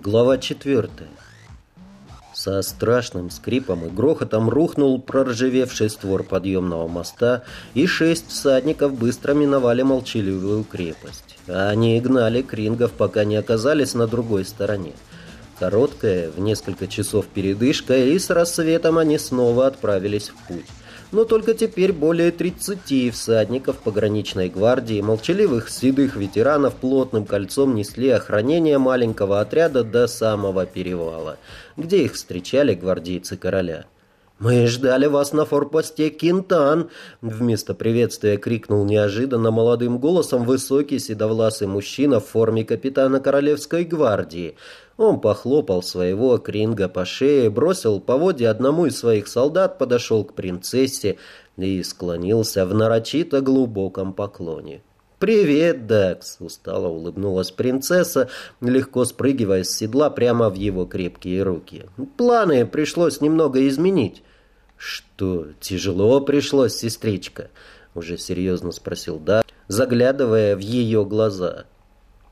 Глава четвертая. Со страшным скрипом и грохотом рухнул проржавевший створ подъемного моста, и шесть всадников быстро миновали молчаливую крепость. Они гнали крингов, пока не оказались на другой стороне. Короткая, в несколько часов передышка, и с рассветом они снова отправились в путь но только теперь более 30 всадников пограничной гвардии, молчаливых седых ветеранов плотным кольцом несли охранение маленького отряда до самого перевала, где их встречали гвардейцы короля. «Мы ждали вас на форпосте Кинтан!» Вместо приветствия крикнул неожиданно молодым голосом высокий седовласый мужчина в форме капитана Королевской гвардии – он похлопал своего Кринга по шее, бросил поводья одному из своих солдат, подошел к принцессе и склонился в нарочито глубоком поклоне. «Привет, Дакс!» — устало улыбнулась принцесса, легко спрыгивая с седла прямо в его крепкие руки. «Планы пришлось немного изменить». «Что, тяжело пришлось, сестричка?» — уже серьезно спросил Дакс, заглядывая в ее глаза.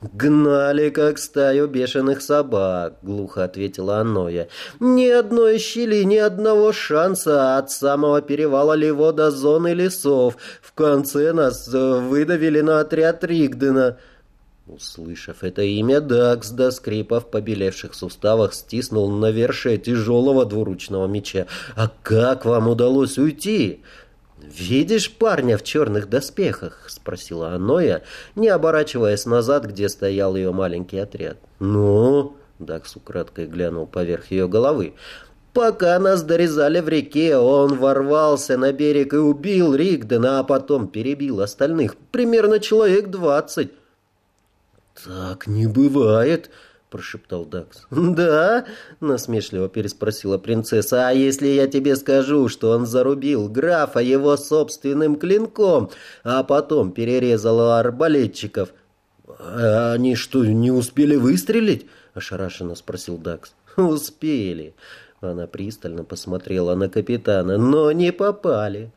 «Гнали, как стаю бешеных собак», — глухо ответила Анноя. «Ни одной щели, ни одного шанса от самого перевала Ливо до зоны лесов. В конце нас э, выдавили на отряд Ригдена». Услышав это имя, Дакс до скрипа в побелевших суставах стиснул навершие тяжелого двуручного меча. «А как вам удалось уйти?» «Видишь парня в черных доспехах?» — спросила Аноя, не оборачиваясь назад, где стоял ее маленький отряд. «Ну?» — Дакс украдкой глянул поверх ее головы. «Пока нас дорезали в реке, он ворвался на берег и убил Ригдена, а потом перебил остальных. Примерно человек двадцать». «Так не бывает!» — прошептал Дакс. «Да?» — насмешливо переспросила принцесса. «А если я тебе скажу, что он зарубил графа его собственным клинком, а потом перерезал арбалетчиков?» «А «Они что, не успели выстрелить?» — ошарашенно спросил Дакс. «Успели». Она пристально посмотрела на капитана, но не попали.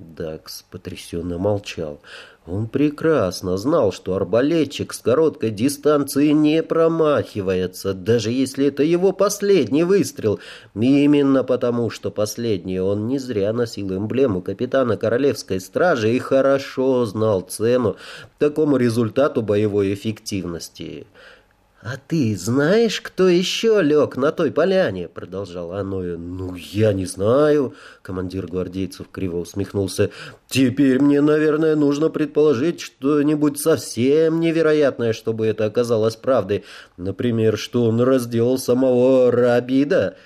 Дакс потрясенно молчал. Он прекрасно знал, что арбалетчик с короткой дистанции не промахивается, даже если это его последний выстрел. Именно потому, что последний он не зря носил эмблему капитана Королевской стражи и хорошо знал цену такому результату боевой эффективности. «А ты знаешь, кто еще лег на той поляне?» — продолжала Аноя. «Ну, я не знаю», — командир гвардейцев криво усмехнулся. «Теперь мне, наверное, нужно предположить что-нибудь совсем невероятное, чтобы это оказалось правдой. Например, что он разделал самого Рабида».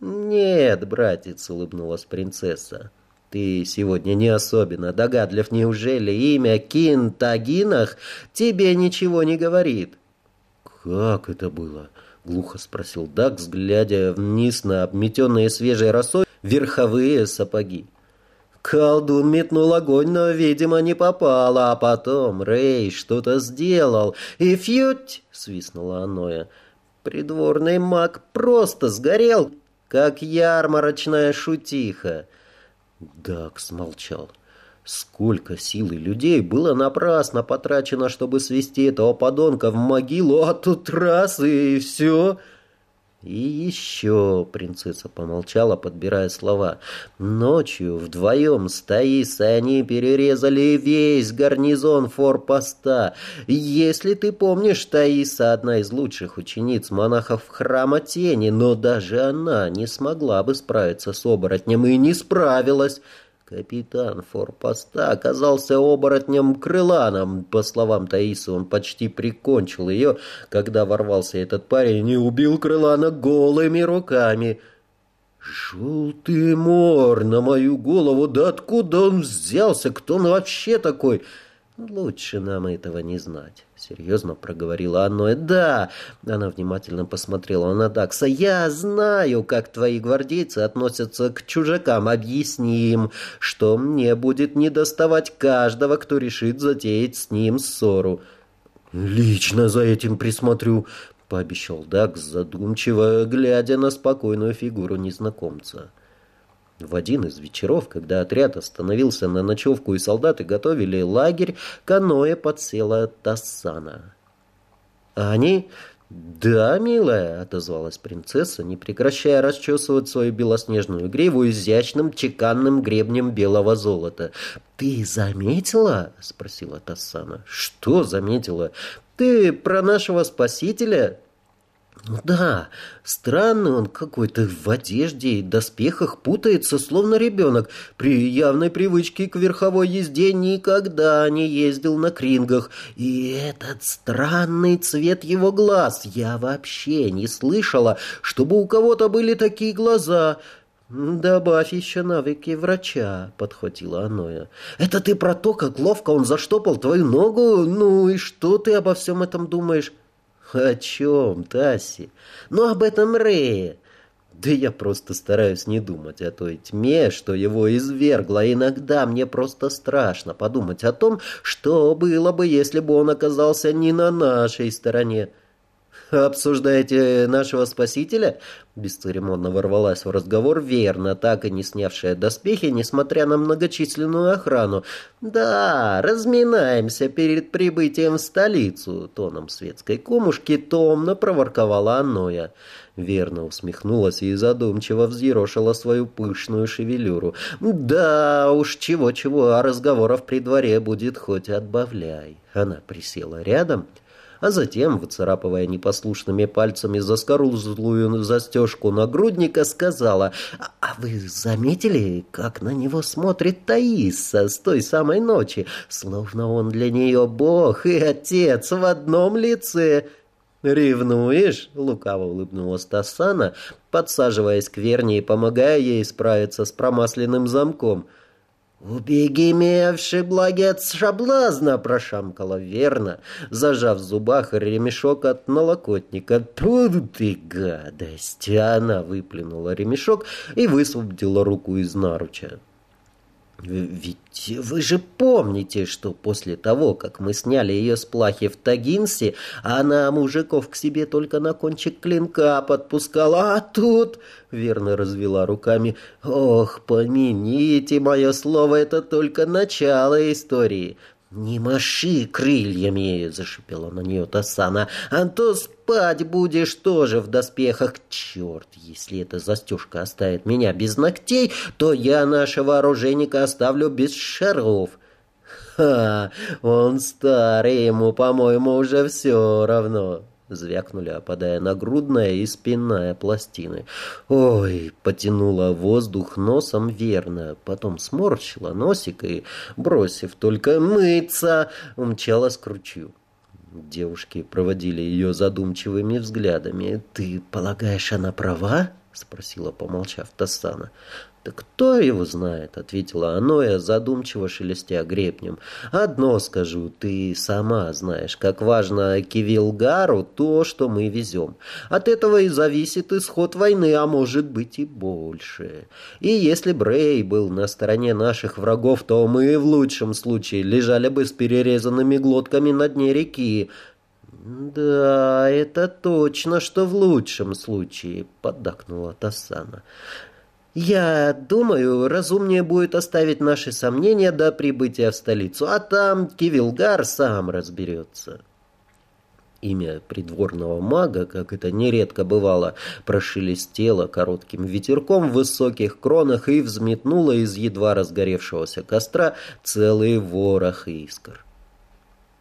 «Нет, братец», — улыбнулась принцесса. «Ты сегодня не особенно догадлив. Неужели имя Кинтагинах тебе ничего не говорит?» «Как это было?» — глухо спросил Дакс, глядя вниз на обметенные свежей росой верховые сапоги. Колдун метнул огонь, но, видимо, не попал, а потом Рэй что-то сделал, и фьють, — свистнула Аноя. Придворный маг просто сгорел, как ярмарочная шутиха. Дакс молчал. Сколько сил и людей было напрасно потрачено, чтобы свести этого подонка в могилу, а тут раз и все. И еще, принцесса помолчала, подбирая слова, ночью вдвоем с Таисой они перерезали весь гарнизон форпоста. Если ты помнишь, Таиса одна из лучших учениц монахов храма тени, но даже она не смогла бы справиться с оборотнем и не справилась. Капитан форпоста оказался оборотнем-крыланом. По словам Таисы, он почти прикончил ее, когда ворвался этот парень и убил крылана голыми руками. «Желтый мор на мою голову! Да откуда он взялся? Кто он вообще такой?» «Лучше нам этого не знать», — серьезно проговорила Анноя. «Да», — она внимательно посмотрела на Дакса, — «я знаю, как твои гвардейцы относятся к чужакам. Объясни им, что мне будет недоставать каждого, кто решит затеять с ним ссору». «Лично за этим присмотрю», — пообещал Дакс, задумчиво глядя на спокойную фигуру незнакомца. В один из вечеров, когда отряд остановился на ночевку и солдаты готовили лагерь, каноэ подсела Тассана. «Они?» «Да, милая», — отозвалась принцесса, не прекращая расчесывать свою белоснежную гриву изящным чеканным гребнем белого золота. «Ты заметила?» — спросила Тассана. «Что заметила? Ты про нашего спасителя?» Ну да, странный он какой-то в одежде и доспехах путается, словно ребенок. При явной привычке к верховой езде никогда не ездил на крингах. И этот странный цвет его глаз. Я вообще не слышала, чтобы у кого-то были такие глаза. «Добавь еще навыки врача», — подхватила Аноя. «Это ты про то, как ловко он заштопал твою ногу? Ну и что ты обо всем этом думаешь?» «О чем, Таси? Ну, об этом Рее. Да я просто стараюсь не думать о той тьме, что его извергло. Иногда мне просто страшно подумать о том, что было бы, если бы он оказался не на нашей стороне. «Обсуждаете нашего спасителя?» Бесцеремонно ворвалась в разговор верно, так и не снявшая доспехи, несмотря на многочисленную охрану. «Да, разминаемся перед прибытием в столицу», — тоном светской комушки томно проворковала Анноя. Верно усмехнулась и задумчиво взъерошила свою пышную шевелюру. «Да уж, чего-чего, а разговоров при дворе будет хоть отбавляй». Она присела рядом а затем, выцарапывая непослушными пальцами заскорузлую застежку нагрудника, сказала, «А вы заметили, как на него смотрит Таиса с той самой ночи, словно он для нее бог и отец в одном лице?» «Ревнуешь?» — лукаво улыбнулась Тассана, подсаживаясь к Верне и помогая ей справиться с промасленным замком — «Убеги меня, благец шаблазна!» — прошамкала верно, зажав в зубах ремешок от налокотника. «Тут ты гадость!» Она выплюнула ремешок и высвободила руку из наруча. Ведь вы же помните, что после того, как мы сняли ее с плахи в Тагинсе, она мужиков к себе только на кончик клинка подпускала, а тут, верно развела руками, ох, помяните мое слово, это только начало истории. «Не маши крыльями!» — зашипела на нее Тасана. «А то спать будешь тоже в доспехах. Черт, если эта застежка оставит меня без ногтей, то я нашего оружейника оставлю без шаров». «Ха! Он старый, ему, по-моему, уже все равно!» Звякнули, опадая на грудная и спинная пластины. Ой, потянула воздух носом верно, потом сморщила носик и, бросив только мыться, умчалась к ручью. Девушки проводили ее задумчивыми взглядами. «Ты полагаешь, она права?» — спросила, помолчав Тассана. «Да кто его знает?» — ответила Аноя, задумчиво шелестя гребнем. «Одно скажу, ты сама знаешь, как важно Кивилгару то, что мы везем. От этого и зависит исход войны, а может быть и больше. И если Брей был на стороне наших врагов, то мы в лучшем случае лежали бы с перерезанными глотками на дне реки». «Да, это точно, что в лучшем случае», — поддакнула Тассана. «Я думаю, разумнее будет оставить наши сомнения до прибытия в столицу, а там Кивилгар сам разберется». Имя придворного мага, как это нередко бывало, прошелестело коротким ветерком в высоких кронах и взметнуло из едва разгоревшегося костра целый ворох искр.